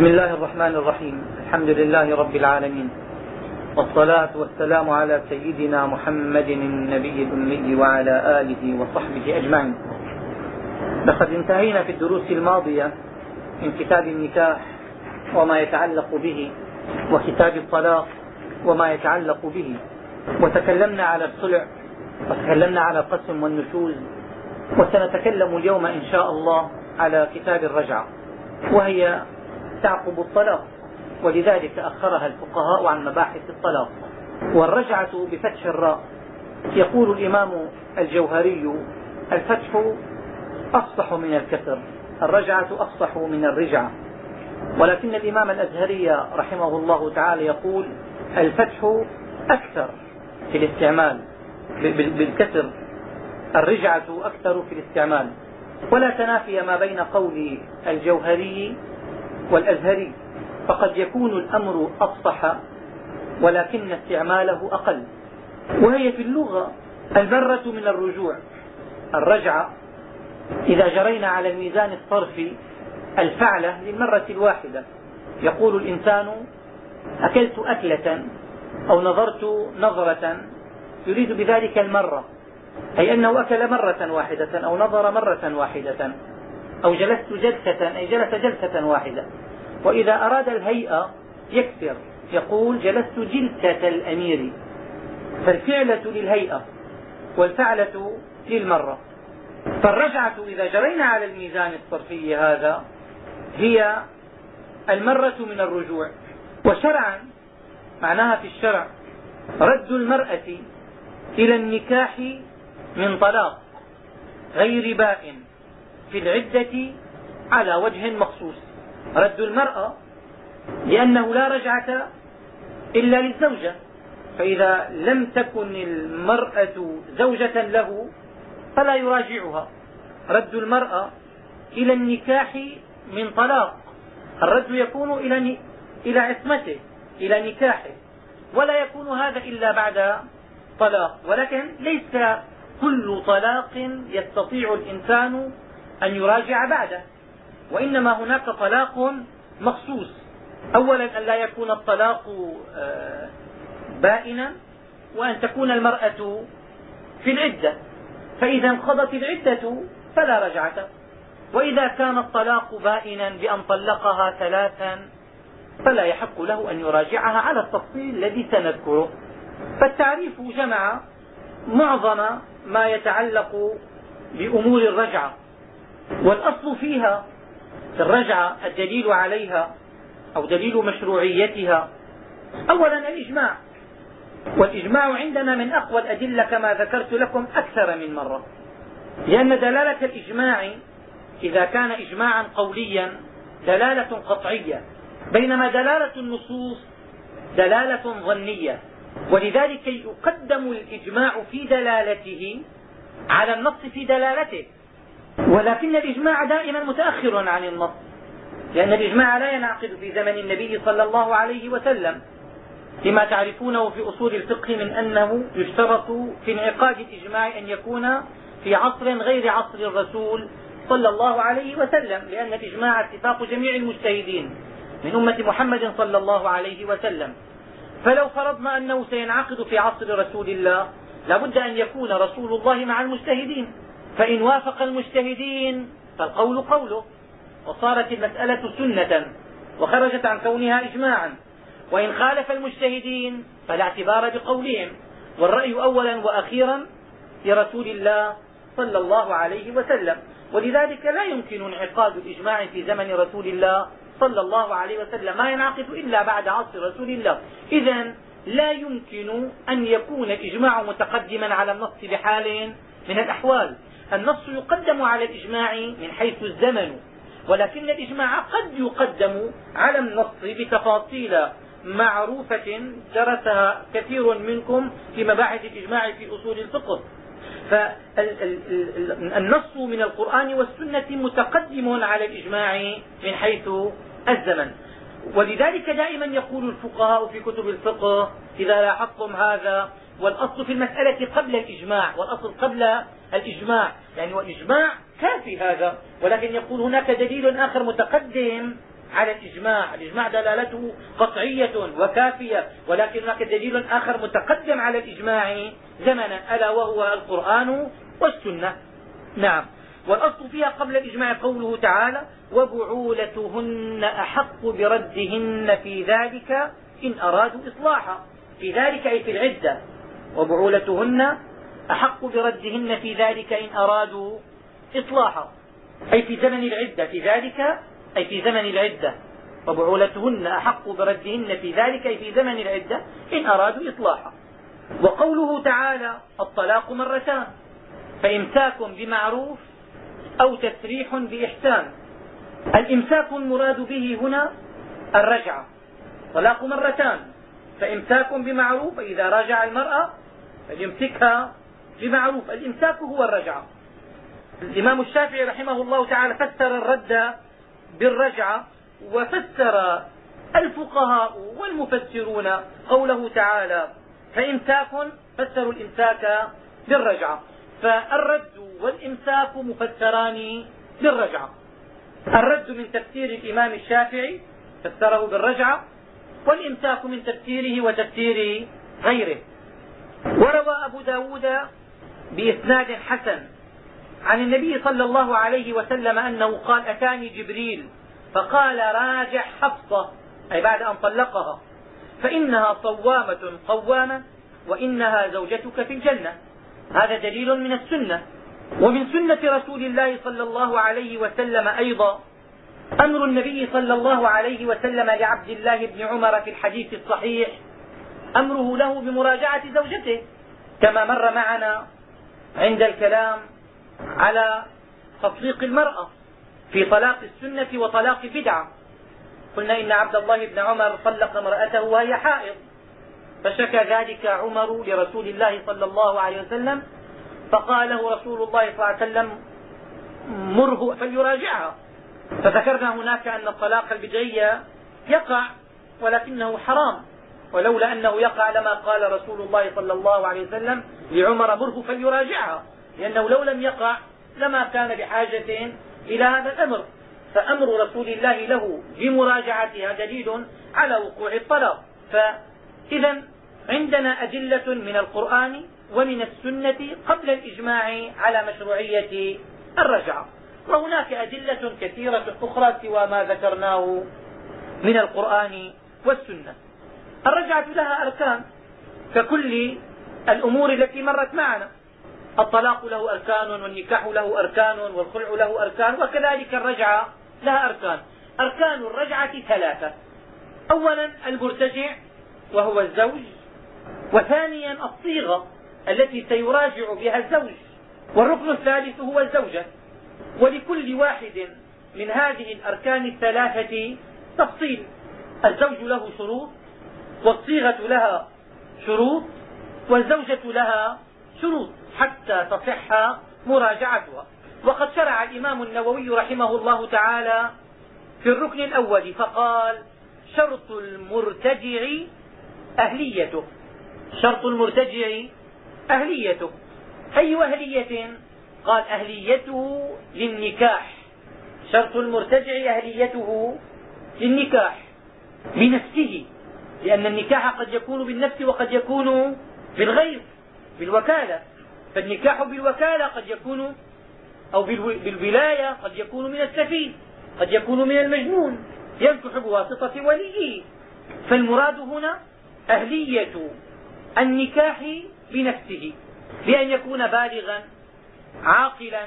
بسم الله الرحمن الرحيم. الحمد لله رب العالمين. والصلاة والسلام على سيدنا محمد النبي الأمي وعلى آله وصحبه أجمعين. لقد انتهينا في الدروس الماضية من كتاب النكاح وما يتعلق به وكتاب الطلاق وما يتعلق به. وتكلمنا على الصلع وتكلمنا على القسم والنشوز وسنتكلم اليوم إن شاء الله على كتاب الرجعة وهي تعقب الطلاق ولذلك أخرها الفقهاء عن مباحث الطلاق. والرجعة بفتح الراء. يقول الإمام الجوهري الفتح أفصح من الكسر الرجعة أفصح من الرجعة. ولكن الإمام الأزهري رحمه الله تعالى يقول الفتح أكثر في الاستعمال بالكسر. الرجعة أكثر في الاستعمال. ولا تنافي ما بين قول الجوهري والأزهري فقد يكون الأمر أفصح ولكن استعماله أقل. وهي في اللغة البرة من الرجوع الرجعة إذا جرينا على الميزان الصرفي الفعلة للمرة الواحدة. يقول الإنسان أكلت أكلة أو نظرت نظرة يريد بذلك المرة أي أنه أكل مرة واحدة أو نظر مرة واحدة. أو جلست جلسة أي جلس جلسة واحدة. وإذا أراد الهيئة يكسر يقول جلست جلسة الأمير. فالفعلة للهيئة والفعلة للمرة. فالرجعة إذا جرينا على الميزان الصرفي هذا هي المرة من الرجوع. وشرعا معناها في الشرع رد المرأة إلى النكاح من طلاق غير بائن في العدة على وجه مخصوص. رد المرأة لأنه لا رجعة إلا للزوجة. فإذا لم تكن المرأة زوجة له فلا يراجعها. رد المرأة إلى النكاح من طلاق. الرد يكون إلى إلى عصمته إلى نكاحه. ولا يكون هذا إلا بعد طلاق. ولكن ليس كل طلاق يستطيع الإنسان أن يراجع بعده. وإنما هناك طلاق مخصوص. أولا أن لا يكون الطلاق آه، بائنا وأن تكون المرأة في العدة. فإذا انقضت العدة فلا رجعة. وإذا كان الطلاق بائنا بأن طلقها ثلاثا فلا يحق له أن يراجعها على التفصيل الذي سنذكره. فالتعريف جمع معظم ما يتعلق بأمور الرجعة. والأصل فيها في الرجعة الدليل عليها أو دليل مشروعيتها. أولا الإجماع. والإجماع عندنا من أقوى الأدلة كما ذكرت لكم أكثر من مرة. لأن دلالة الإجماع إذا كان إجماعا قوليا دلالة قطعية. بينما دلالة النصوص دلالة ظنية. ولذلك يقدم الإجماع في دلالته على النص في دلالته. ولكن الإجماع دائما متأخر عن النص. لأن الإجماع لا ينعقد في زمن النبي صلى الله عليه وسلم. لما تعرفونه في أصول الفقه من أنه يشترط في انعقاد الإجماع أن يكون في عصر غير عصر الرسول صلى الله عليه وسلم. لأن الإجماع اتفاق جميع المجتهدين من أمة محمد صلى الله عليه وسلم. فلو فرضنا أنه سينعقد في عصر رسول الله لا بد أن يكون رسول الله مع المجتهدين. فإن وافق المجتهدين فالقول قوله وصارت المسألة سنة وخرجت عن كونها إجماعا. وإن خالف المجتهدين فلا اعتبار بقولهم. والرأي أولا وأخيرا لرسول الله صلى الله عليه وسلم. ولذلك لا يمكن انعقاد الإجماع في زمن رسول الله صلى الله عليه وسلم. ما ينعقد إلا بعد عصر رسول الله. إذا لا يمكن أن يكون الإجماع متقدما على النص بحال من الأحوال. النص يقدم على الإجماع من حيث الزمن ولكن الإجماع قد يقدم على النص بتفاصيل معروفة درسها كثير منكم في مباحث الإجماع في أصول الفقه. فالنص من القرآن والسنة متقدم على الإجماع من حيث الزمن. ولذلك دائما يقول الفقهاء في كتب الفقه إذا لاحظتم هذا والأصل في المسألة قبل الإجماع والأصل قبل الإجماع. يعني والإجماع كافي هذا ولكن يقول هناك دليل آخر متقدم على الإجماع. الإجماع دلالته قطعية وكافية ولكن هناك دليل آخر متقدم على الإجماع زمنا ألا وهو القرآن والسنة. نعم. والأصل فيها قبل الإجماع قوله تعالى وبعولتهن أحق بردهن في ذلك إن أرادوا إصلاحا في ذلك أي في العدة. وبعولتهن أحق بردهن في ذلك إن أرادوا إصلاحا أي في زمن العدة في ذلك أي في زمن العدة. وبعولتهن أحق بردهن في ذلك أي في زمن العدة إن أرادوا إصلاحا وقوله تعالى الطلاق مرتان فإمساك بمعروف أو تسريح بإحسان. الإمساك المراد به هنا الرجعة. طلاق مرتان فإمساك بمعروف إذا رجع المرأة فليمسكها بمعروف. الإمساك هو الرجعة. الإمام الشافعي رحمه الله تعالى فسر الرد بالرجعة وفسر الفقهاء والمفسرون قوله تعالى فإمساك فسروا الإمساك بالرجعة. فالرد والإمساك مفسران بالرجعة. الرد من تفسير الإمام الشافعي فسره بالرجعة والإمساك من تفسيره وتفسير غيره. وروى أبو ب داود بإسناد حسن عن النبي صلى الله عليه وسلم أنه قال أتاني جبريل فقال راجع حفصة أي بعد أن طلقها فإنها صوامة قوامة وإنها زوجتك في الجنة. هذا دليل من السنة. ومن سنة رسول الله صلى الله عليه وسلم أيضا أمر النبي صلى الله عليه وسلم لعبد الله بن عمر في الحديث الصحيح أمره له بمراجعة زوجته كما مر معنا عند الكلام على تطليق المرأة في طلاق السنة وطلاق البدعة قلنا إن عبد الله بن عمر طلق امرأته وهي حائض. فشكى ذلك عمر لرسول الله صلى الله عليه وسلم. فقال له رسول الله صلى الله عليه وسلم مره فليراجعها. فذكرنا هناك أن الطلاق البدعي يقع ولكنه حرام. ولولا أنه يقع لما قال رسول الله صلى الله عليه وسلم لعمر مره فليراجعها لأنه لو لم يقع لما كان بحاجة إلى هذا الأمر. فأمر رسول الله له بمراجعتها دليل على وقوع الطلاق. فإذا عندنا أدلة من القرآن ومن السنة قبل الإجماع على مشروعية الرجعة. وهناك أدلة كثيرة أخرى سوى ما ذكرناه من القرآن والسنة. الرجعة لها أركان ككل الأمور التي مرت معنا. الطلاق له أركان والنكاح له أركان والخلع له أركان وكذلك الرجعة لها أركان. أركان الرجعة ثلاثة. أولا المرتجع وهو الزوج وثانيا الصيغة التي سيراجع بها الزوج والركن الثالث هو الزوجة. ولكل واحد من هذه الأركان الثلاثة تفصيل. الزوج له شروط والصيغة لها شروط والزوجة لها شروط حتى تصح مراجعتها. وقد شرع الإمام النووي رحمه الله تعالى في الركن الأول فقال شرط المرتجع أهليته. شرط المرتجع أهليته. أي أهلية؟ قال أهليته للنكاح. شرط المرتجع أهليته للنكاح. بنفسه لأن النكاح قد يكون بالنفس وقد يكون بالغير بالوكالة. فالنكاح بالوكالة قد يكون أو بالولاية قد يكون من السفيه قد يكون من المجنون. ينكح بواسطة وليه. فالمراد هنا أهلية النكاح بنفسه. بأن يكون بالغا عاقلا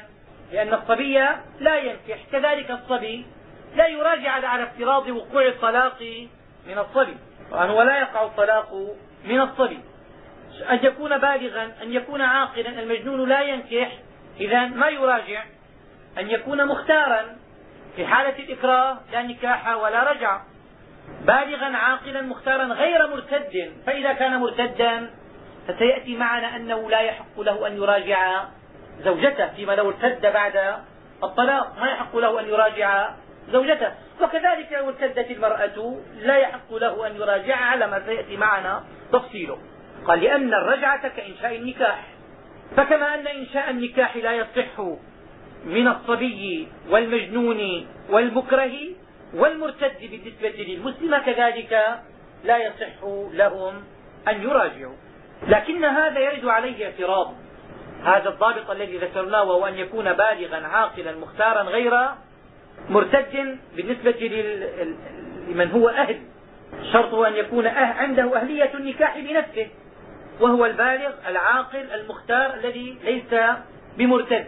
لأن الصبي لا ينكح. كذلك الصبي لا يراجع على افتراض وقوع الطلاق من الصبي. ولا يقع الطلاق من الصبي أن يكون بالغا أن يكون عاقلا المجنون لا ينكح. إذا ما يراجع؟ أن يكون مختارا في حالة الإكراه لا نكاح ولا رجع. بالغا عاقلا مختارا غير مرتد. فإذا كان مرتدا فسيأتي معنا أنه لا يحق له أن يراجع زوجته فيما لو ارتد بعد الطلاق ما يحق له أن يراجع زوجته. وكذلك لو ارتدت المرأة لا يحق له أن يراجعها على ما سيأتي معنا تفصيله. قال لأن الرجعة كإنشاء النكاح. فكما أن إنشاء النكاح لا يصح من الصبي والمجنون والمكره والمرتد بالنسبة للمسلمة كذلك لا يصح لهم أن يراجعوا. لكن هذا يرد عليه اعتراض. هذا الضابط الذي ذكرناه وهو أن يكون بالغا عاقلا مختارا غير مرتد بالنسبة لمن هو أهل. شرطه أن يكون أه عنده أهلية النكاح بنفسه وهو البالغ العاقل المختار الذي ليس بمرتد.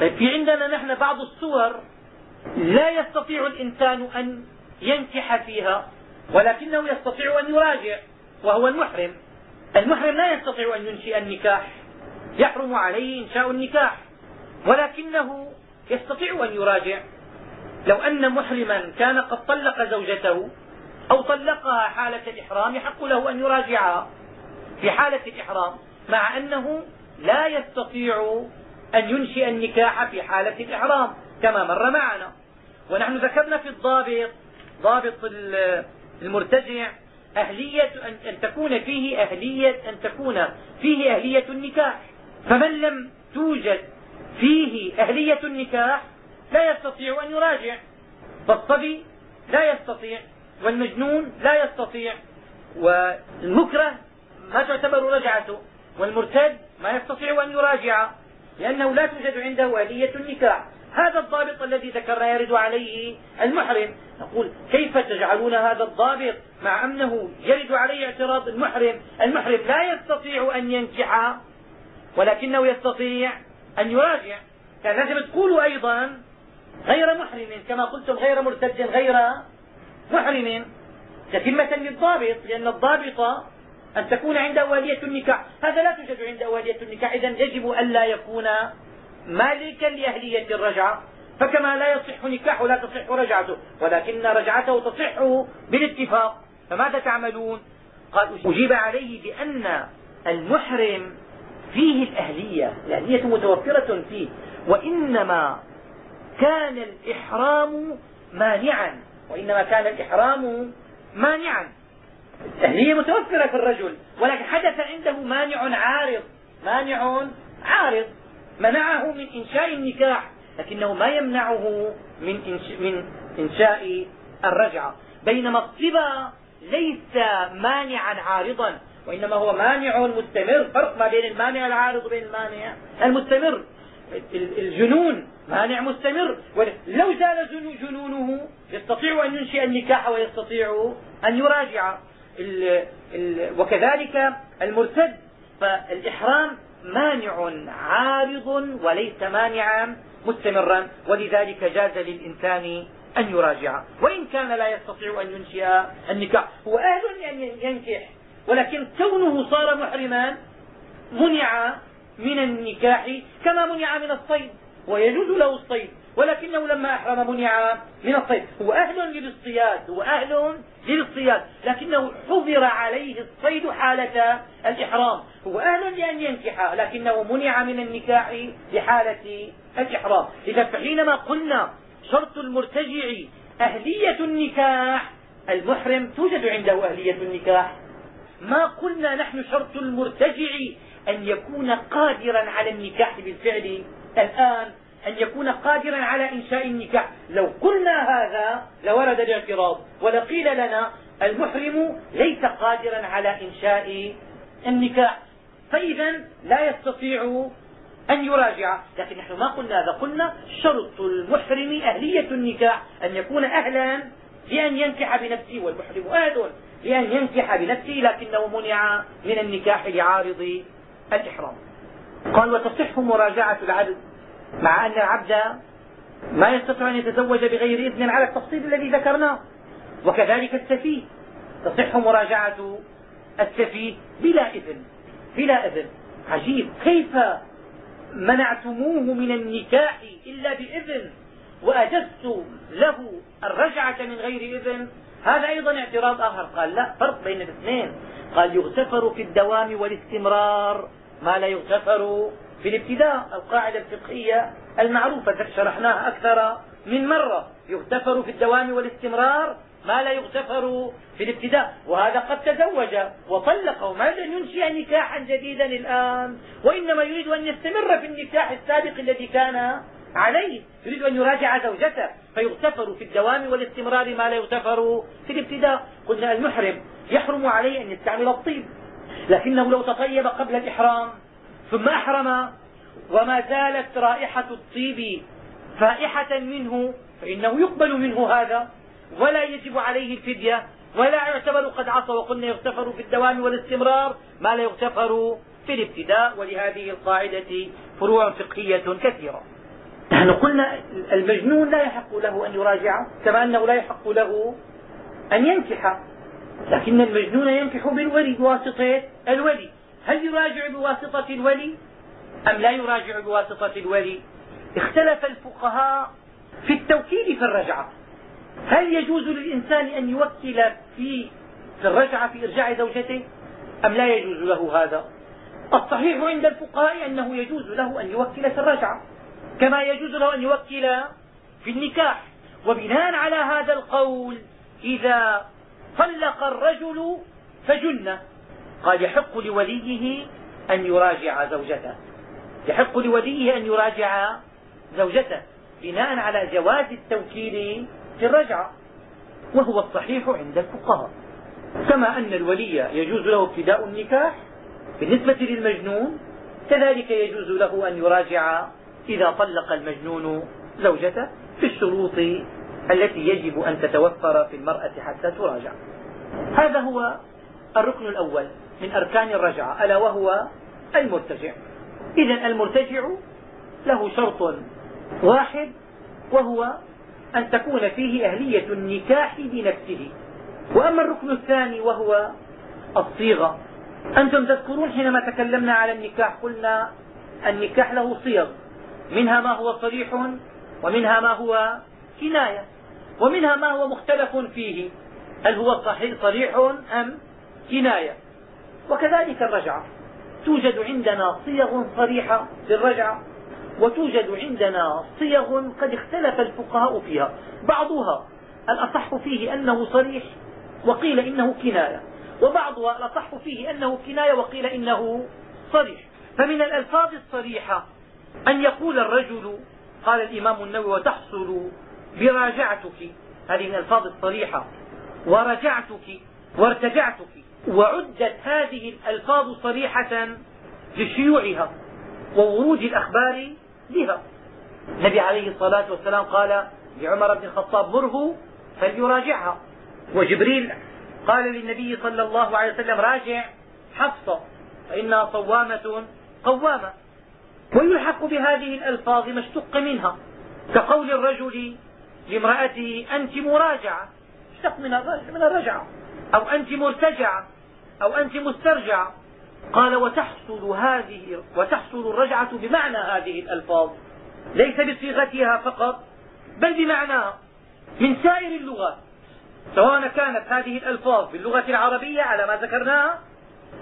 طيب في عندنا نحن بعض الصور لا يستطيع الإنسان أن ينكح فيها ولكنه يستطيع أن يراجع وهو المحرم. المحرم لا يستطيع أن ينشئ النكاح. يحرم عليه إنشاء النكاح ولكنه يستطيع أن يراجع. لو أن محرما كان قد طلق زوجته أو طلقها حالة الإحرام يحق له أن يراجعها في حالة الإحرام مع أنه لا يستطيع أن ينشئ النكاح في حالة الإحرام كما مر معنا. ونحن ذكرنا في الضابط ضابط المرتجع أهلية أن تكون فيه أهلية أن تكون فيه أهلية النكاح. فمن لم توجد فيه أهلية النكاح لا يستطيع أن يراجع. فالصبي لا يستطيع والمجنون لا يستطيع والمكره ما تعتبر رجعته والمرتد ما يستطيع أن يراجع لأنه لا توجد عنده آلية النكاح. هذا الضابط الذي ذكرنا يرد عليه المحرم. نقول كيف تجعلون هذا الضابط مع أنه يرد عليه اعتراض المحرم؟ المحرم لا يستطيع أن ينكح ولكنه يستطيع أن يراجع. لازم تقولوا أيضا غير محرم كما قلتم غير مرتد غير محرم. تتمة للضابط لأن الضابط أن تكون عنده والية النكاح. هذا لا توجد عنده والية النكاح. إذا يجب ألا يكون مالكا لأهلية الرجعة. فكما لا يصح نكاحه لا تصح رجعته. ولكن رجعته تصح بالاتفاق. فماذا تعملون؟ قال أجيب عليه بأن المحرم فيه الأهلية. الأهلية متوفرة فيه. وإنما كان الإحرام مانعا وإنما كان الإحرام مانعا. التهنية متوفرة في الرجل ولكن حدث عنده مانع عارض مانع عارض. منعه من إنشاء النكاح لكنه ما يمنعه من من إنشاء الرجعة. بينما الصبا ليس مانعا عارضا وإنما هو مانع مستمر. فرق ما بين المانع العارض وبين المانع المستمر. الجنون مانع مستمر. لو زال جنونه يستطيع أن ينشئ النكاح ويستطيع أن يراجع وكذلك المرتد فالإحرام مانع عارض وليس مانعا مستمرا. ولذلك جاز للإنسان أن يراجع. وإن كان لا يستطيع أن ينشئ النكاح هو أهل لأن ينكح. ولكن كونه صار محرما منع من النكاح كما منع من الصيد. ويجوز له الصيد ولكنه لما أحرم منع من الصيد. هو أهل للاصطياد هو أهل للاصطياد لكنه حظر عليه الصيد حالة الإحرام. هو أهل لأن ينكح لكنه منع من النكاح لحالة الإحرام. إذا فحينما قلنا شرط المرتجع أهلية النكاح المحرم توجد عنده أهلية النكاح. ما قلنا نحن شرط المرتجع أن يكون قادرا على النكاح بالفعل الآن أن يكون قادرا على إنشاء النكاح. لو قلنا هذا لورد الاعتراض ولقيل لنا المحرم ليس قادرا على إنشاء النكاح. فإذا لا يستطيع أن يراجع. لكن نحن ما قلنا هذا. قلنا شرط المحرم أهلية النكاح. أن يكون أهلا لأن ينكح بنفسه والمحرم أهل لأن ينكح بنفسه لكنه منع من النكاح لعارض الإحرام. قال وتصح مراجعة العبد مع أن العبد ما يستطيع أن يتزوج بغير إذن على التفصيل الذي ذكرناه. وكذلك السفيه تصح مراجعة السفيه بلا إذن بلا إذن. عجيب. كيف منعتموه من النكاح إلا بإذن؟ وأجزت له الرجعة من غير إذن؟ هذا أيضا اعتراض آخر. قال لا فرق بين الاثنين. قال يغتفر في الدوام والاستمرار ما لا يغتفر في الابتداء القاعدة الفقهية المعروفة شرحناها أكثر من مرة. يغتفر في الدوام والاستمرار ما لا يغتفر في الابتداء. وهذا قد تزوج وطلق وما ينشئ نكاحا جديدا الآن. وإنما يريد أن يستمر في النكاح السابق الذي كان عليه. يريد أن يراجع زوجته. فيغتفر في الدوام والاستمرار ما لا يغتفر في الابتداء. قلنا المحرم يحرم عليه أن يستعمل الطيب. لكنه لو تطيب قبل الإحرام ثم أحرم وما زالت رائحة الطيب فائحة منه فإنه يقبل منه هذا ولا يجب عليه الفدية ولا يعتبر قد عصى وقلنا يغتفر في الدوام والاستمرار ما لا يغتفر في الابتداء ولهذه القاعدة فروع فقهية كثيرة. نحن قلنا المجنون لا يحق له أن يراجع كما أنه لا يحق له أن ينكح. لكن المجنون ينكح بالولي بواسطة الولي. هل يراجع بواسطة الولي؟ أم لا يراجع بواسطة الولي؟ اختلف الفقهاء في التوكيل في الرجعة. هل يجوز للإنسان أن يوكل في في الرجعة في إرجاع زوجته؟ أم لا يجوز له هذا؟ الصحيح عند الفقهاء أنه يجوز له أن يوكل في الرجعة. كما يجوز له أن يوكل في النكاح. وبناء على هذا القول إذا طلق الرجل فجن قال يحق لوليه أن يراجع زوجته. يحق لوليه أن يراجع زوجته بناء على جواز التوكيل في الرجعة. وهو الصحيح عند الفقهاء. كما أن الولي يجوز له ابتداء النكاح بالنسبة للمجنون كذلك يجوز له أن يراجع إذا طلق المجنون زوجته في الشروط التي يجب أن تتوفر في المرأة حتى تراجع. هذا هو الركن الأول من أركان الرجعة ألا وهو المرتجع. إذا المرتجع له شرط واحد وهو أن تكون فيه أهلية النكاح بنفسه. وأما الركن الثاني وهو الصيغة. أنتم تذكرون حينما تكلمنا على النكاح قلنا النكاح له صيغ. منها ما هو صريح ومنها ما هو كناية. ومنها ما هو مختلف فيه؟ هل هو صريح أم كناية؟ وكذلك الرجعة. توجد عندنا صيغ صريحة للرجعة وتوجد عندنا صيغ قد اختلف الفقهاء فيها. بعضها الأصح فيه أنه صريح وقيل إنه كناية وبعضها الأصح فيه أنه كناية وقيل إنه صريح. فمن الألفاظ الصريحة أن يقول الرجل قال الإمام النووي وتحصل براجعتك. هذه من الألفاظ الصريحة. ورجعتك. وارتجعتك. وعدت هذه الألفاظ صريحة لشيوعها وورود الأخبار بها. النبي عليه الصلاة والسلام قال لعمر بن الخطاب مره فليراجعها. وجبريل قال للنبي صلى الله عليه وسلم راجع حفصة فإنها صوامة قوامة. ويلحق بهذه الألفاظ ما اشتق منها كقول الرجل لامرأته أنت مراجعة. اشتق من الرجعة. أو أنت مرتجعة. أو أنت مسترجعة. قال وتحصل هذه وتحصل الرجعة بمعنى هذه الألفاظ. ليس بصيغتها فقط بل بمعناها. من سائر اللغات. سواء كانت هذه الألفاظ باللغة العربية على ما ذكرناها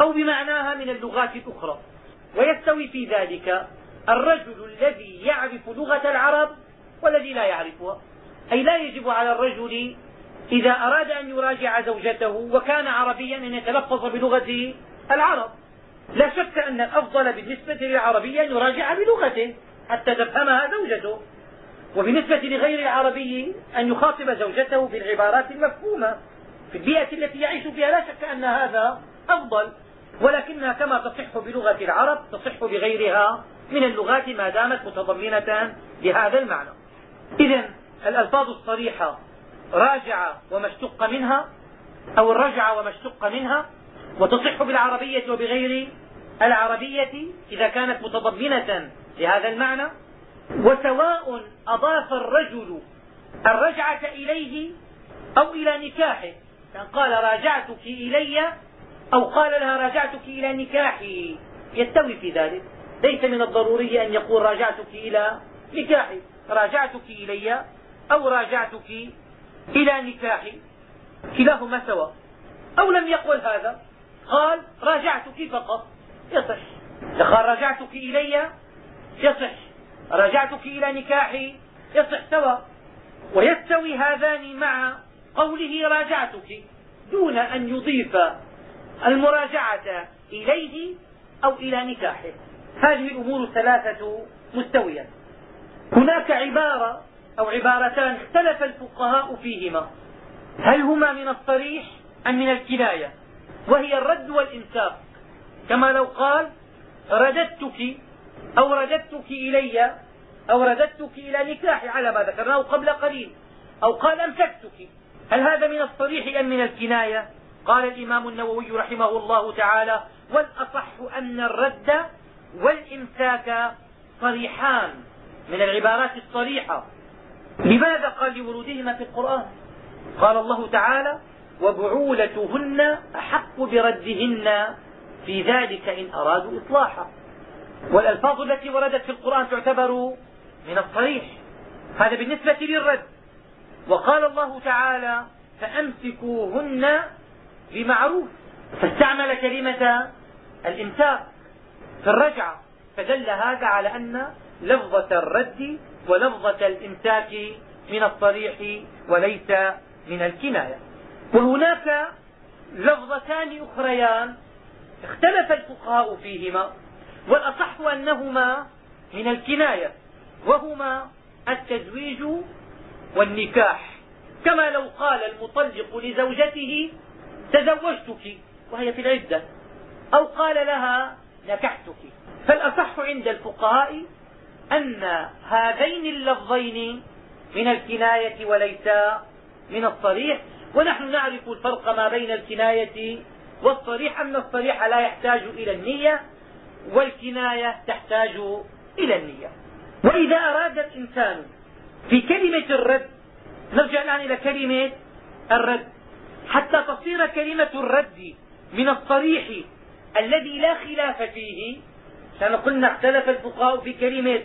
أو بمعناها من اللغات الأخرى. ويستوي في ذلك الرجل الذي يعرف لغة العرب والذي لا يعرفها. أي لا يجب على الرجل إذا أراد أن يراجع زوجته وكان عربيا أن يتلفظ بلغة العرب. لا شك أن الأفضل بالنسبة للعربي أن يراجع بلغته حتى تفهمها زوجته. وبالنسبة لغير العربي أن يخاطب زوجته بالعبارات المفهومة في البيئة التي يعيش فيها. لا شك أن هذا أفضل ولكنها كما تصح بلغة العرب تصح بغيرها من اللغات ما دامت متضمنة لهذا المعنى. إذا الألفاظ الصريحة راجع وما اشتق منها أو الرجع وما اشتق منها وتصح بالعربية وبغير العربية إذا كانت متضمنة لهذا المعنى. وسواء أضاف الرجل الرجعة إليه أو إلى نكاحه كان قال راجعتك إلي أو قال لها راجعتك إلى نكاحي يستوي في ذلك. ليس من الضروري أن يقول راجعتك إلى نكاحي راجعتك إلي أو راجعتك إلى نكاحي كلاهما سواء أو لم يقل هذا قال راجعتك فقط. يصح. قال راجعتك إلي؟ يصح. راجعتك إلى نكاحي؟ يصح سواء ويستوي هذان مع قوله راجعتك دون أن يضيف المراجعة إليه أو إلى نكاحه. هذه الأمور الثلاثة مستوية. هناك عبارة أو عبارتان اختلف الفقهاء فيهما. هل هما من الصريح أم من الكناية؟ وهي الرد والإمساك كما لو قال رددتك أو رددتك إلي أو رددتك إلى نكاحي على ما ذكرناه قبل قليل أو قال أمسكتك. هل هذا من الصريح أم من الكناية؟ قال الإمام النووي رحمه الله تعالى والأصح أن الرد والإمساك صريحان من العبارات الصريحة. لماذا قال لورودهما في القرآن؟ قال الله تعالى وبعولتهن أحق بردهن في ذلك إن أرادوا إصلاحا. والألفاظ التي وردت في القرآن تعتبر من الصريح. هذا بالنسبة للرد. وقال الله تعالى فأمسكوهن بمعروف. فاستعمل كلمة الإمساك في الرجعة فدل هذا على أن لفظة الرد ولفظة الإمساك من الصريح وليس من الكناية. وهناك لفظتان أخريان اختلف الفقهاء فيهما والأصح أنهما من الكناية وهما التزويج والنكاح. كما لو قال المطلق لزوجته تزوجتك وهي في العدة أو قال لها نكحتك فالأصح عند الفقهاء أن هذين اللفظين من الكناية وليس من الصريح ونحن نعرف الفرق ما بين الكناية والصريح أن الصريح لا يحتاج إلى النية والكناية تحتاج إلى النية. وإذا أراد الإنسان في كلمة الرد نرجع الآن إلى كلمة الرد. حتى تصير كلمة الرد من الصريح الذي لا خلاف فيه كما قلنا اختلف الفقهاء في كلمة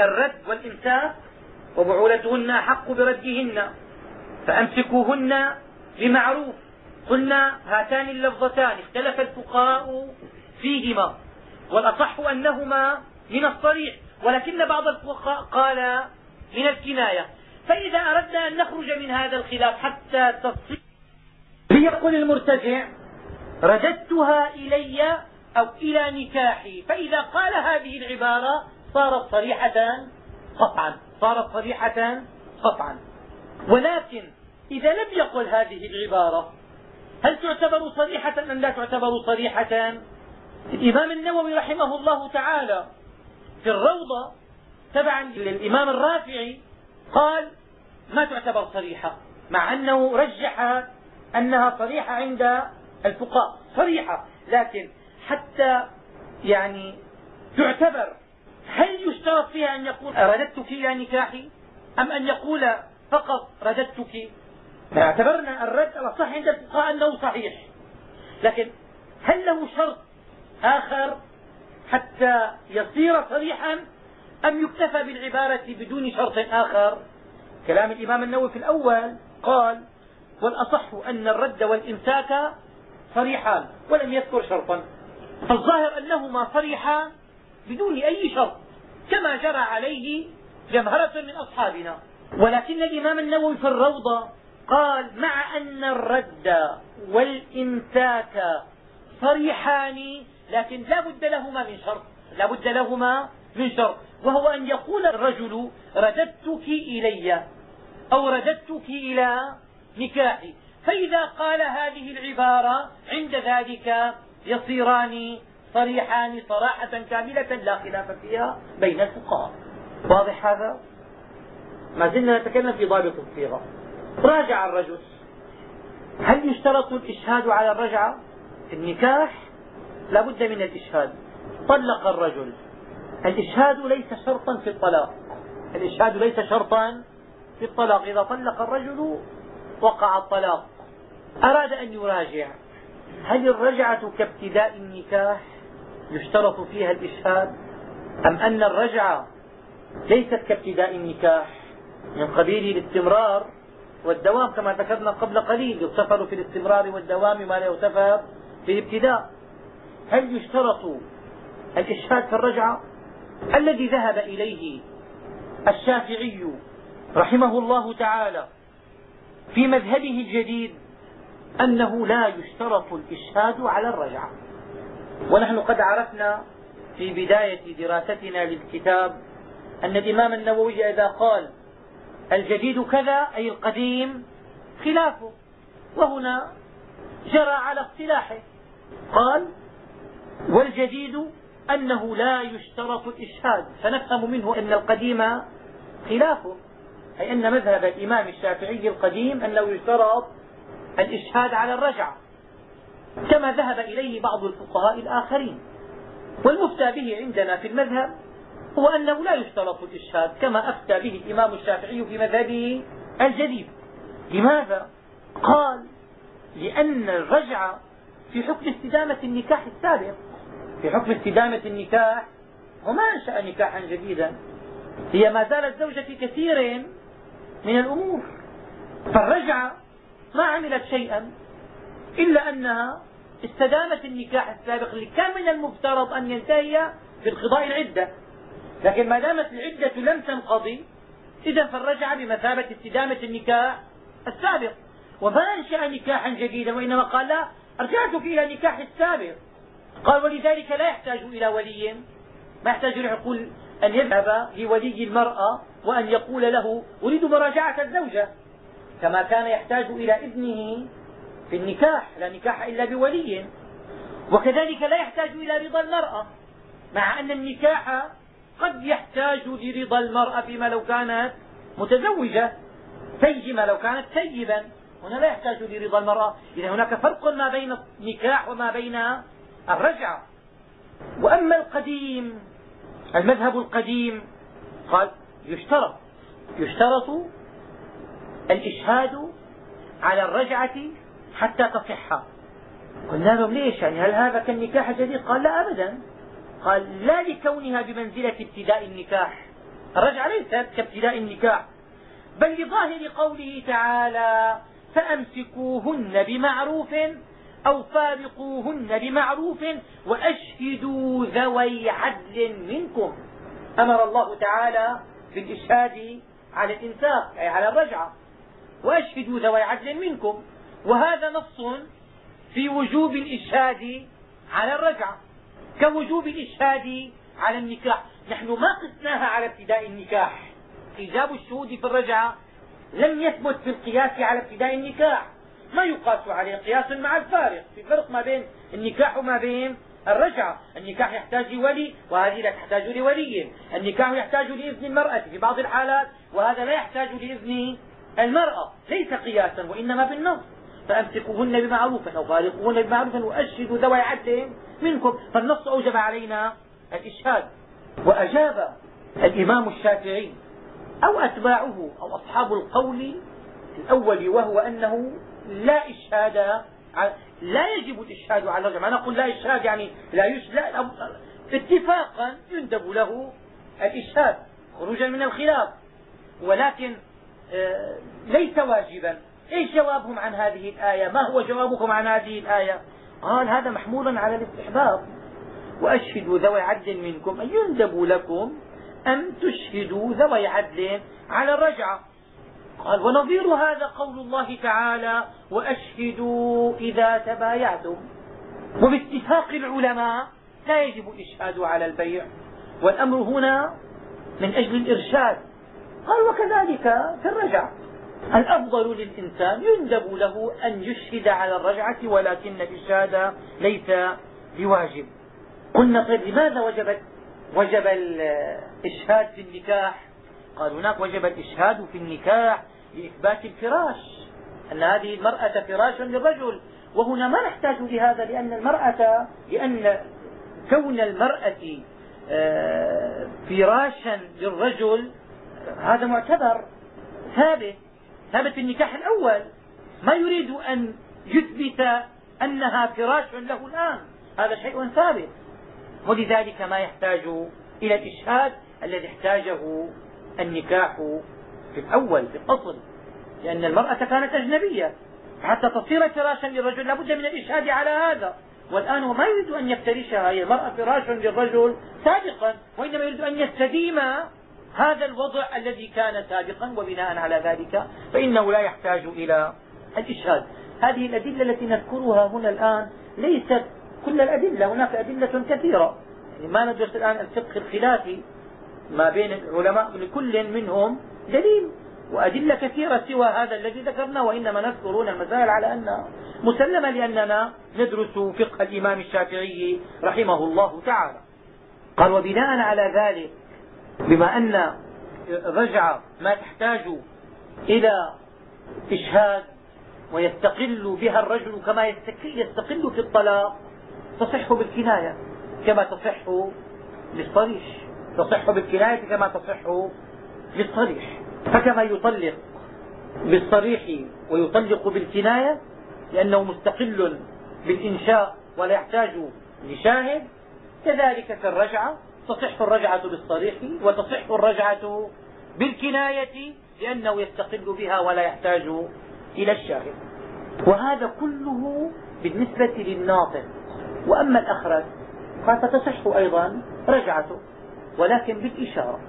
الرد والإمساك وبعولتهن أحق بردهن فأمسكوهن بمعروف. قلنا هاتان اللفظتان اختلف الفقهاء فيهما والأصح أنهما من الصريح ولكن بعض الفقهاء قال من الكناية. فإذا أردنا أن نخرج من هذا الخلاف حتى تصير ليقل المرتجع رددتها إلي أو إلى نكاحي. فإذا قال هذه العبارة صارت صريحة قطعا صارت صريحة قطعا. ولكن إذا لم يقل هذه العبارة هل تعتبر صريحة أم لا تعتبر صريحة؟ الإمام النووي رحمه الله تعالى في الروضة تبعا للإمام الرافعي قال ما تعتبر صريحة؟ مع أنه رجح أنها صريحة عند الفقهاء صريحة لكن حتى يعني تعتبر هل يشترط فيها أن يقول رددتك إلى نكاحي؟ أم أن يقول فقط رددتك؟ اعتبرنا الرد الاصح عند الفقهاء أنه صحيح. لكن هل له شرط آخر حتى يصير صريحا؟ أم يكتفى بالعبارة بدون شرط آخر؟ كلام الإمام النووي في الأول قال والأصح أن الرد والإمساك صريحان ولم يذكر شرطا. فالظاهر أنهما صريحان بدون أي شرط. كما جرى عليه جمهرة من أصحابنا. ولكن الإمام النووي في الروضة قال مع أن الرد والإمساك صريحان لكن لا بد لهما من شرط لا بد لهما من شرط وهو أن يقول الرجل رددتك إلي أو رددتك إلى نكاحي. فإذا قال هذه العبارة عند ذلك يصيران صريحان صراحة كاملة لا خلاف فيها بين الفقهاء. واضح هذا؟ ما زلنا نتكلم في ضابط الصيغة راجع الرجل. هل يشترط الإشهاد على الرجعة؟ في النكاح لا بد من الإشهاد. طلق الرجل. الإشهاد ليس شرطا في الطلاق. الإشهاد ليس شرطا في الطلاق. إذا طلق الرجل وقع الطلاق. أراد أن يراجع. هل الرجعة كابتداء النكاح؟ يشترط فيها الإشهاد أم أن الرجعة ليست كابتداء النكاح من قبيل الاستمرار والدوام كما ذكرنا قبل قليل يغتفر في الاستمرار والدوام ما لا يغتفر في الابتداء. هل يشترط الإشهاد في الرجعة؟ الذي ذهب إليه الشافعي رحمه الله تعالى في مذهبه الجديد أنه لا يشترط الإشهاد على الرجعة. ونحن قد عرفنا في بداية دراستنا للكتاب أن الإمام النووي إذا قال الجديد كذا أي القديم خلافه. وهنا جرى على اصطلاحه. قال والجديد أنه لا يشترط الإشهاد فنفهم منه أن القديم خلافه. أي أن مذهب الإمام الشافعي القديم أنه يشترط الإشهاد على الرجعة. كما ذهب إليه بعض الفقهاء الآخرين. والمفتى به عندنا في المذهب هو أنه لا يشترط الإشهاد كما أفتى به الإمام الشافعي في مذهبه الجديد. لماذا؟ قال لأن الرجعة في حكم استدامة النكاح السابق. في حكم استدامة النكاح وما أنشأ نكاحا جديدا. هي ما زالت زوجة في كثير من الأمور. فالرجعة ما عملت شيئا. إلا أنها استدامت النكاح السابق كان من المفترض أن ينتهي بانقضاء العدة. لكن ما دامت العدة لم تنقضي إذا فالرجعة بمثابة استدامة النكاح السابق. وما أنشأ نكاحا جديدا وإنما قال لا رجعت إلى نكاح السابق. قال ولذلك لا يحتاج إلى ولي ما يحتاج إلى يقول أن يذهب لولي المرأة وأن يقول له أريد مراجعة الزوجة. كما كان يحتاج إلى إذنه في النكاح لا نكاح إلا بولي. وكذلك لا يحتاج إلى رضا المرأة مع أن النكاح قد يحتاج لرضا المرأة فيما لو كانت متزوجة سيمة لو كانت سيبا. هنا لا يحتاج لرضا المرأة. إذا هناك فرق ما بين النكاح وما بين الرجعة. وأما القديم المذهب القديم قال يشترط يشترط الإشهاد على الرجعة حتى تصح. قلنا لهم ليش يعني؟ هل هذا كالنكاح الجديد؟ قال لا أبدا. قال لا لكونها بمنزلة ابتداء النكاح. الرجعة ليست كابتداء النكاح بل لظاهر قوله تعالى فأمسكوهن بمعروف أو فارقوهن بمعروف وأشهدوا ذوي عدل منكم. أمر الله تعالى بالإشهاد على الإنساق أي على الرجعة. وأشهدوا ذوي عدل منكم. وهذا نص في وجوب الإشهاد على الرجعة كوجوب الإشهاد على النكاح. نحن ما قسناها على ابتداء النكاح. إيجاب الشهود في الرجعة لم يثبت في القياس على ابتداء النكاح. ما يقاس عليه قياس مع الفارق في فرق ما بين النكاح وما بين الرجعة. النكاح يحتاج لولي وهذه لا تحتاج لولي. النكاح يحتاج لإذن المرأة في بعض الحالات وهذا لا يحتاج لإذن المرأة. ليس قياسا وإنما بالنص. فأمسكوهن بمعروف أو فارقوهن بمعروف وأشهدوا ذوي عدل منكم. فالنص أوجب علينا الإشهاد وأجاب الإمام الشافعي أو أتباعه أو أصحاب القول الأول وهو أنه لا إشهاد لا يجب الإشهاد على الرجل. ما نقول لا إشهاد يعني لا يشهد اتفاقا يندب له الإشهاد خروجا من الخلاف ولكن آه، ليس واجبا. إيش جوابهم عن هذه الآية؟ ما هو جوابكم عن هذه الآية؟ قال هذا محمول على الاستحباب. وأشهدوا ذوي عدل منكم. أن يندب لكم أن تشهدوا ذوي عدل على الرجعة. قال ونظير هذا قول الله تعالى وأشهدوا إذا تبايعتم. وباتفاق العلماء لا يجب الإشهاد على البيع. والأمر هنا من أجل الإرشاد. قال وكذلك في الرجعة. الأفضل للإنسان يندب له أن يشهد على الرجعة ولكن الإشهاد ليس بواجب. قلنا طيب لماذا وجبت وجب الإشهاد في النكاح؟ قال هناك وجب الإشهاد في النكاح لإثبات الفراش أن هذه المرأة فراش للرجل وهنا ما نحتاج لهذا لأن المرأة لأن كون المرأة آه، فراشا للرجل هذا معتبر ثابت. ثابت في النكاح الأول. ما يريد أن يثبت أنها فراش له الآن. هذا شيء ثابت. ولذلك ما يحتاج إلى الإشهاد الذي احتاجه النكاح في الأول في الأصل. لأن المرأة كانت أجنبية. حتى تصير فراشا للرجل لا بد من الإشهاد على هذا. والآن ما يريد أن يفترشها هي المرأة فراش للرجل سابقا وإنما يريد أن يستديم هذا الوضع الذي كان سابقا وبناء على ذلك فإنه لا يحتاج إلى الإشهاد. هذه الأدلة التي نذكرها هنا الآن ليست كل الأدلة هناك أدلة كثيرة. يعني ما ندرس الآن الفقه الخلافي ما بين العلماء لكل منهم دليل وأدلة كثيرة سوى هذا الذي ذكرنا وإنما نذكرون المسائل على أنها مسلمة لأننا ندرس فقه الإمام الشافعي رحمه الله تعالى. قال وبناء على ذلك بما أن الرجعة ما تحتاج إلى إشهاد ويستقل بها الرجل كما يستقل في الطلاق تصح بالكناية كما تصح بالصريح تصح بالكناية كما تصح بالصريح فكما يطلق بالصريح ويطلق بالكناية لأنه مستقل بالإنشاء ولا يحتاج لشاهد كذلك في الرجعة تصح الرجعة بالصريح وتصح الرجعة بالكناية لأنه يستقل بها ولا يحتاج إلى الشاهد. وهذا كله بالنسبة للناطق. وأما الأخرج فتصح أيضا رجعته ولكن بالإشارة.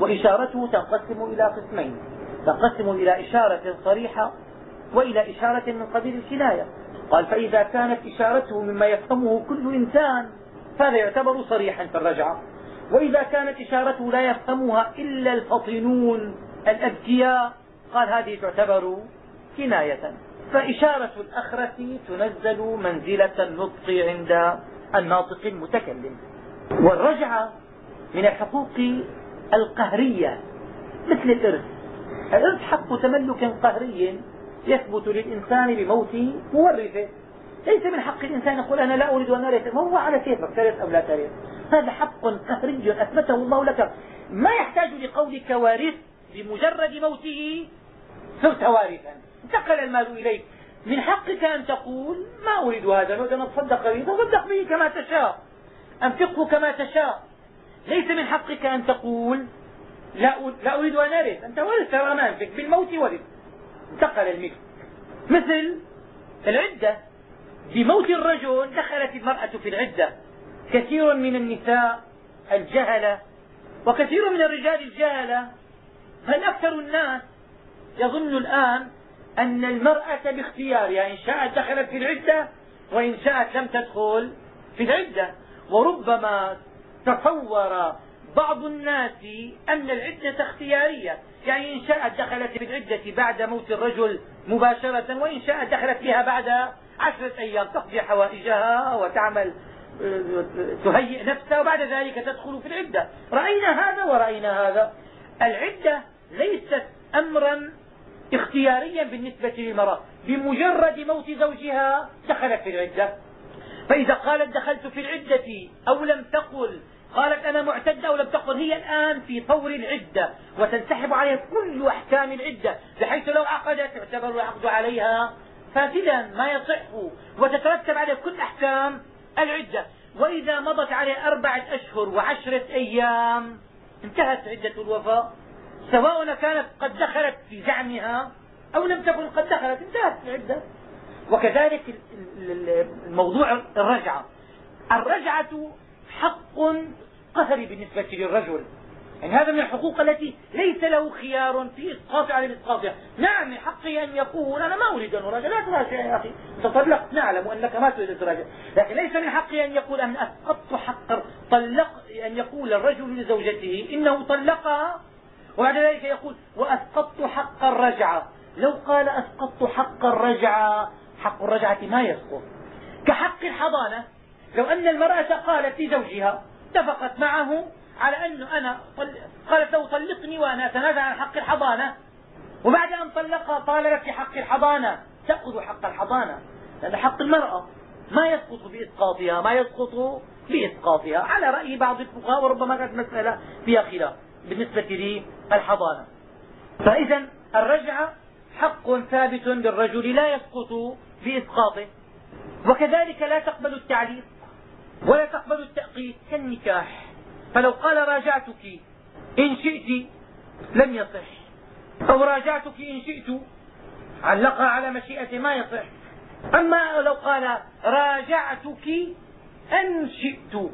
وإشارته تنقسم إلى قسمين. تنقسم إلى إشارة صريحة وإلى إشارة من قبيل الكناية. قال فإذا كانت إشارته مما يفهمه كل إنسان فهذا يعتبر صريحا في الرجعة. وإذا كانت إشارته لا يفهمها إلا الفطنون الأذكياء قال هذه تعتبر كناية. فإشارة الأخرة تنزل منزلة النطق عند الناطق المتكلم. والرجعة من الحقوق القهرية مثل الإرث. الإرث حق تملك قهري يثبت للإنسان بموت مورثه. ليس من حق الإنسان يقول أنا لا أريد أن أرث هو على كيفك؟ ترث أو لا ترث؟ هذا حق قهري أثبته الله لك. ما يحتاج لقولك وارث بمجرد موته صرت وارثا. انتقل المال إليك. من حقك أن تقول ما أريد هذا أريد أن أتصدق به. تصدق به كما تشاء. أنفقه كما تشاء. ليس من حقك أن تقول لا, أريد أن أرث. أنت ورث ما أنفق. بالموت ورث. انتقل الملك. مثل العدة. بموت الرجل دخلت المرأة في العدة. كثير من النساء الجهلة وكثير من الرجال الجهلة بل أكثر الناس يظن الآن أن المرأة باختيارها إن شاءت دخلت في العدة وإن شاءت لم تدخل في العدة. وربما تصور بعض الناس أن العدة اختيارية يعني إن شاءت دخلت في العدة بعد موت الرجل مباشرة وإن شاءت دخلت فيها بعد عشرة أيام تقضي حوائجها وتعمل تهيئ نفسها وبعد ذلك تدخل في العدة. رأينا هذا ورأينا هذا. العدة ليست أمرا اختياريا بالنسبة للمرأة. بمجرد موت زوجها دخلت في العدة. فإذا قالت دخلت في العدة أو لم تقل قالت أنا معتدة أو لم تقل هي الآن في طور العدة وتنسحب عليها كل أحكام العدة بحيث لو عقدت يعتبر العقد عليها فاسدا ما يصح وتترتب عليه كل أحكام العدة. وإذا مضت عليه أربعة أشهر وعشرة أيام انتهت عدة الوفاء. سواء كانت قد دخلت في زعمها أو لم تكن قد دخلت انتهت العدة. وكذلك الموضوع الرجعة. الرجعة حق قهري بالنسبة للرجل. يعني هذا من الحقوق التي ليس له خيار في اسقاط على اسقاطها نعم من حقه أن يقول أنا ما أريد أن أراجع. لا تراجع يا أخي. تطلقت نعلم أنك ما تريد أن تراجع. لكن ليس من حقه أن يقول أنا أسقطت حق طلق أن يقول الرجل لزوجته إنه طلقها. وبعد ذلك يقول وأسقطت حق الرجعه لو قال أسقطت حق الرجعه حق الرجعة ما يسقط. كحق الحضانة لو أن المرأة قالت لزوجها اتفقت معه على انه أنا قالت له طلقني وأنا أتنازع عن حق الحضانة. وبعد أن طلقها طالبت في حق الحضانة. تأخذ حق الحضانة. لأن حق المرأة ما يسقط بإسقاطها ما يسقط بإسقاطها. على رأي بعض الفقهاء وربما كانت مسألة فيها خلاف بالنسبة للحضانة. فاذا الرجعة حق ثابت للرجل لا يسقط بإسقاطه. وكذلك لا تقبل التعليق ولا تقبل التأقيت. كالنكاح. فلو قال راجعتك إن شئت لم يصح. أو راجعتك إن شئت علقها على مشيئة ما يصح. أما لو قال راجعتك أن شئت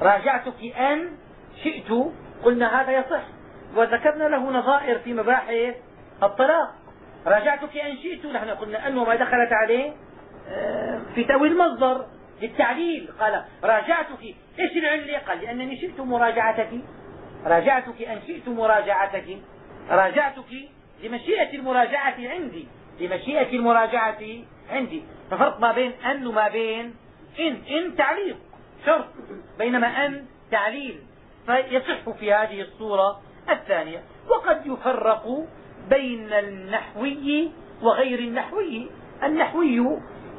راجعتك أن شئت قلنا هذا يصح. وذكرنا له نظائر في مباحث الطلاق. راجعتك أن شئت نحن قلنا أن وما دخلت عليه آه، في تأويل المصدر للتعليل. قال راجعتك. إيش العله قال؟ لأنني شئت مراجعتك. راجعتك أن شئت مراجعتك. راجعتك لمشيئة المراجعة عندي. لمشيئة المراجعة عندي. ففرق ما بين أن وما بين إن. إن تعليق. شرط. بينما أن تعليل. فيصح في هذه الصورة الثانية. وقد يفرق بين النحوي وغير النحوي. النحوي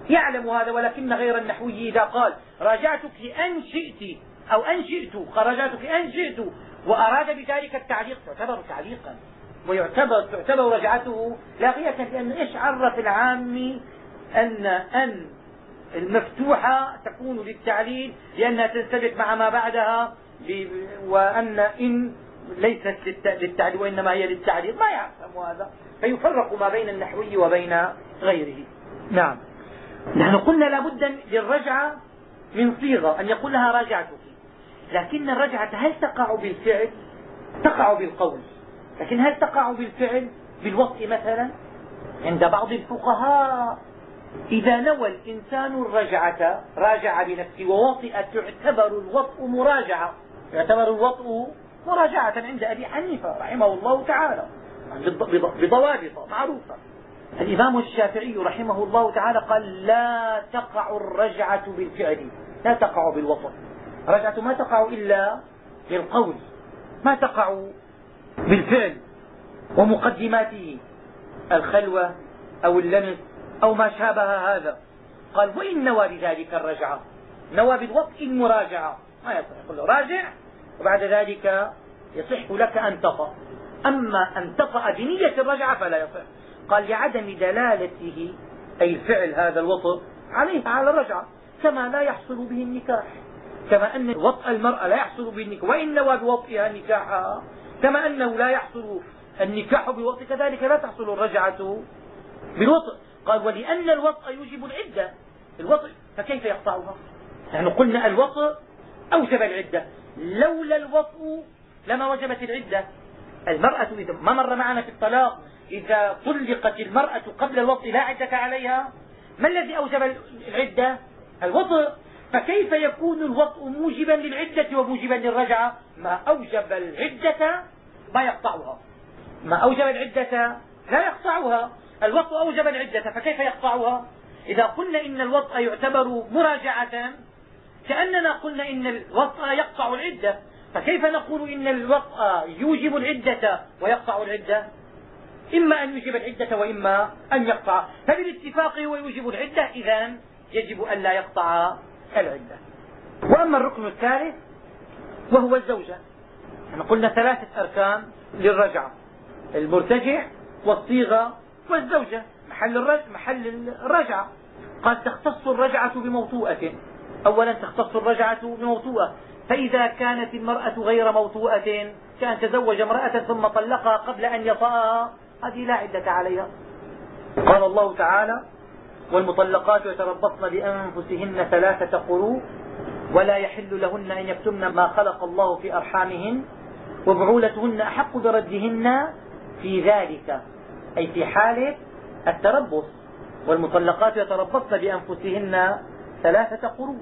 يعلم هذا ولكن غير النحوي إذا قال راجعتك أن شئت أو أن شئت راجعتك أن شئت وأراد بذلك التعليق تعتبر تعليقا ويعتبر تعتبر رجعته لاغية لأنه إيش عرف العامي أن أن المفتوحة تكون للتعليل؟ لأنها تنسبق مع ما بعدها وأن إن ليست للتعليل وإنما هي للتعليل. ما يعلم هذا فيفرق ما بين النحوي وبين غيره. نعم. نحن قلنا لا بد للرجعة من صيغة أن يقول لها راجعتك. لكن الرجعة هل تقع بالفعل؟ تقع بالقول. لكن هل تقع بالفعل؟ بالوطء مثلا؟ عند بعض الفقهاء. إذا نوى الإنسان الرجعة راجع بنفسه ووطئ تعتبر الوطء مراجعة. يعتبر الوطء مراجعة عند أبي حنيفة رحمه الله تعالى. بضوابط معروفة. الإمام الشافعي رحمه الله تعالى قال لا تقع الرجعة بالفعل لا تقع بالوطء الرجعة ما تقع إلا بالقول ما تقع بالفعل. ومقدماته الخلوة أو اللمس أو ما شابه هذا. قال وإن نوى بذلك الرجعة نوى بالوطء المراجعة. ما يصح يقول له راجع وبعد ذلك يصح لك أن تطأ أما أن تطأ بنية الرجعة فلا يصح. قال لعدم دلالته أي الفعل هذا الوطء عليه على الرجعة كما لا يحصل به النكاح كما أن وطء المرأة لا يحصل به النكاح وإن نوى بوطئها نكاحها كما أنه لا يحصل النكاح بوطء كذلك لا تحصل الرجعة بالوطء. قال ولأن الوطء يوجب العدة. الوطء فكيف يقطعها؟ نحن قلنا الوطء أوجب العدة. لولا الوطء لما وجبت العدة. المرأة إذا ما مر معنا في الطلاق إذا طلقت المرأة قبل الوطء لا عدة عليها ما الذي أوجب العدة؟ الوطء. فكيف يكون الوطء موجبا للعدة وموجبا للرجعة؟ ما أوجب العدة ما يقطعها. ما أوجب العدة لا يقطعها. الوطء أوجب العدة فكيف يقطعها؟ إذا قلنا إن الوطء يعتبر مراجعة كأننا قلنا إن الوطء يقطع العدة فكيف نقول إن الوطء يوجب العدة ويقطع العدة؟ إما أن يوجب العدة وإما أن يقطع. فبالاتفاق هو يوجب العدة إذا يجب أن لا يقطع العدة. وأما الركن الثالث وهو الزوجة. إحنا قلنا ثلاثة أركان للرجعة المرتجع والصيغة والزوجة. محل الرجعة, محل الرجعة. قال تختص الرجعة بموطوءة. أولا تختص الرجعة بموطوءة. فإذا كانت المرأة غير موطوءة كأن تزوج امرأة ثم طلقها قبل أن يطأها هذه لا عدة عليها. قال الله تعالى والمطلقات يتربصن بأنفسهن ثلاثة قروء ولا يحل لهن أن يكتمن ما خلق الله في أرحامهن وبعولتهن أحق بردهن في ذلك أي في حالة التربص. والمطلقات يتربصن بأنفسهن ثلاثة قروء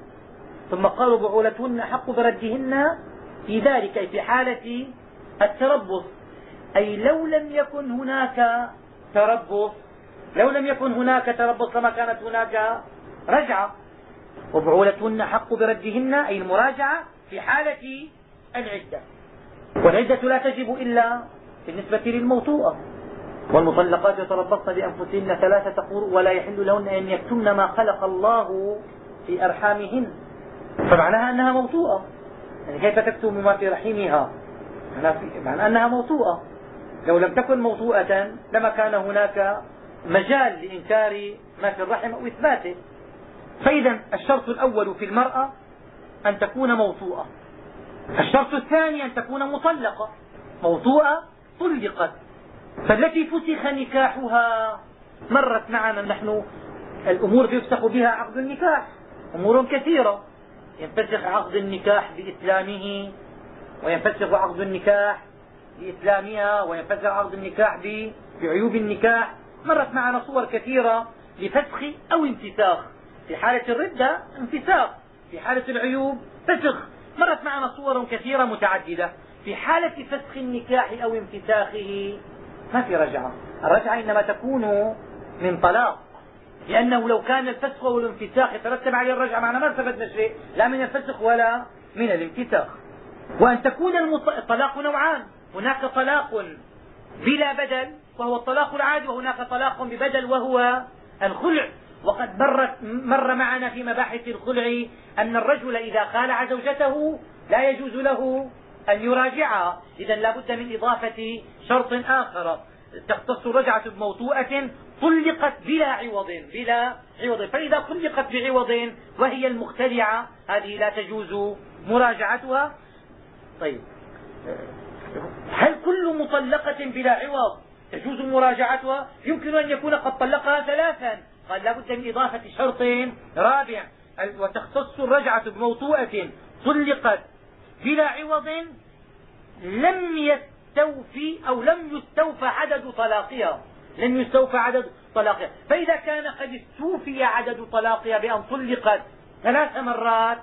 ثم قالوا بعولتهن أحق بردهن في ذلك أي في حالة التربص. أي لو لم يكن هناك تربص لو لم يكن هناك تربص لما كانت هناك رجعة. وبعولتهن حق بردهن أي المراجعة في حالة العدة. والعدة لا تجب إلا بالنسبة للموطوءة. والمطلقات يتربصن بأنفسهن ثلاثة قروء ولا يحل لهن أن يكتمن ما خلق الله في أرحامهن. فمعناها أنها موطوءة. يعني كيف تكتم ما في رحمها؟ معنى أنها موطوءة. لو لم تكن موطوءة لما كان هناك مجال لإنكار ما في الرحم أو إثباته. فإذا الشرط الأول في المرأة أن تكون موطوءة. الشرط الثاني أن تكون مطلقة. موطوءة طلقت. فالتي فسخ نكاحها مرت معنا. نحن الأمور يفسخ بها عقد النكاح. أمور كثيرة. ينفسخ عقد النكاح بإسلامه وينفسخ عقد النكاح بإسلامها وينفسخ عقد النكاح بعيوب النكاح. مرت معنا صور كثيرة لفسخ أو انفساخ. في حالة الردة انفساخ في حالة العيوب فسخ. مرت معنا صور كثيرة متعددة. في حالة فسخ النكاح أو انفساخه ما في رجعة. الرجعة إنما تكون من طلاق. لأنه لو كان الفسخ والانفساخ يترتب عليه الرجعة معنا ما استفدنا شيء؟ لا من الفسخ ولا من الانفساخ. وأن تكون الطلاق نوعان. هناك طلاق بلا بدل وهو الطلاق العادي وهناك طلاق ببدل وهو الخلع. وقد مرت مر معنا في مباحث الخلع أن الرجل إذا خالع زوجته لا يجوز له أن يراجعها. إذا لا بد من إضافة شرط آخر. تختص رجعة بموطوءة طلقت بلا عوض بلا عوض. فإذا طلقت بعوض وهي المختلعة هذه لا تجوز مراجعتها. طيب. هل كل مطلقة بلا عوض تجوز مراجعتها؟ يمكن أن يكون قد طلقها ثلاثا. قال لا بد من إضافة شرط رابع. وتختص الرجعة بموطوءة طلقت بلا عوض لم يستوفي أو لم يستوفى عدد طلاقها. لم يستوفى عدد طلاقها. فإذا كان قد استوفي عدد طلاقها بأن طلقت ثلاث مرات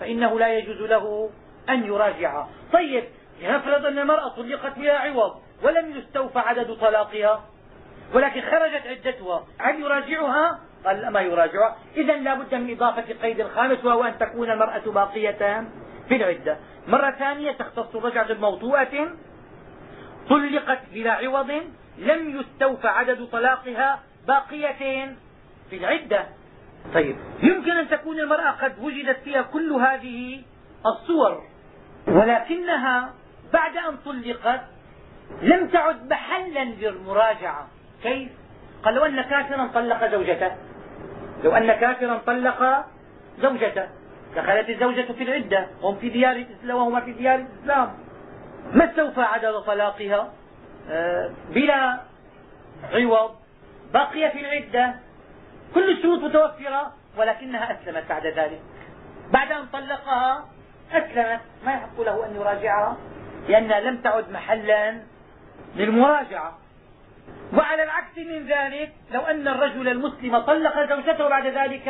فإنه لا يجوز له أن يراجعها. طيب لنفرض أن المرأة طلقت بلا عوض ولم يستوفى عدد طلاقها ولكن خرجت عدتها هل يراجعها؟ قال لا ما يراجعها إذا لا بد من إضافة قيد خامس وهو أن تكون المرأة باقية في العدة. مرة ثانية تختص الرجعة بموطوءة طلقت بلا عوض لم يستوفى عدد طلاقها باقية في العدة. طيب يمكن أن تكون المرأة قد وجدت فيها كل هذه الصور ولكنها بعد أن طلقت لم تعد محلا للمراجعة. كيف؟ قال لو أن كافرا طلق زوجته. لو أن كافرا طلق زوجته. دخلت الزوجة في العدة. وهم في ديار الإسلام وهما في ديار الإسلام. ما استوفى عدد طلاقها آه، بلا عوض. بقي في العدة. كل الشروط متوفرة ولكنها أسلمت بعد ذلك. بعد أن طلقها أسلمت. ما يحق له أن يراجعها؟ لأنها لم تعد محلا للمراجعة. وعلى العكس من ذلك لو أن الرجل المسلم طلق زوجته بعد ذلك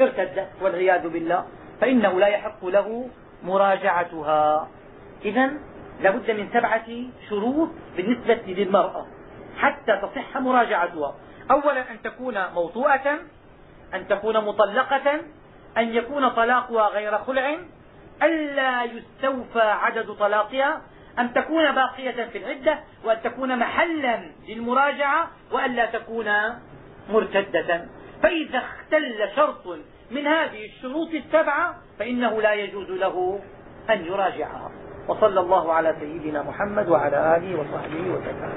ارتدت والعياذ بالله فإنه لا يحق له مراجعتها. إذا لابد من سبعة شروط بالنسبة للمرأة حتى تصح مراجعتها. أولا أن تكون موطوءة أن تكون مطلقة أن يكون طلاقها غير خلع ألا يستوفى عدد طلاقها أن تكون باقية في العدة وأن تكون محلا للمراجعة وألا تكون مرتدة. فإذا اختل شرط من هذه الشروط السبعة فإنه لا يجوز له أن يراجعها. وصلى الله على سيدنا محمد وعلى آله وصحبه وسلم.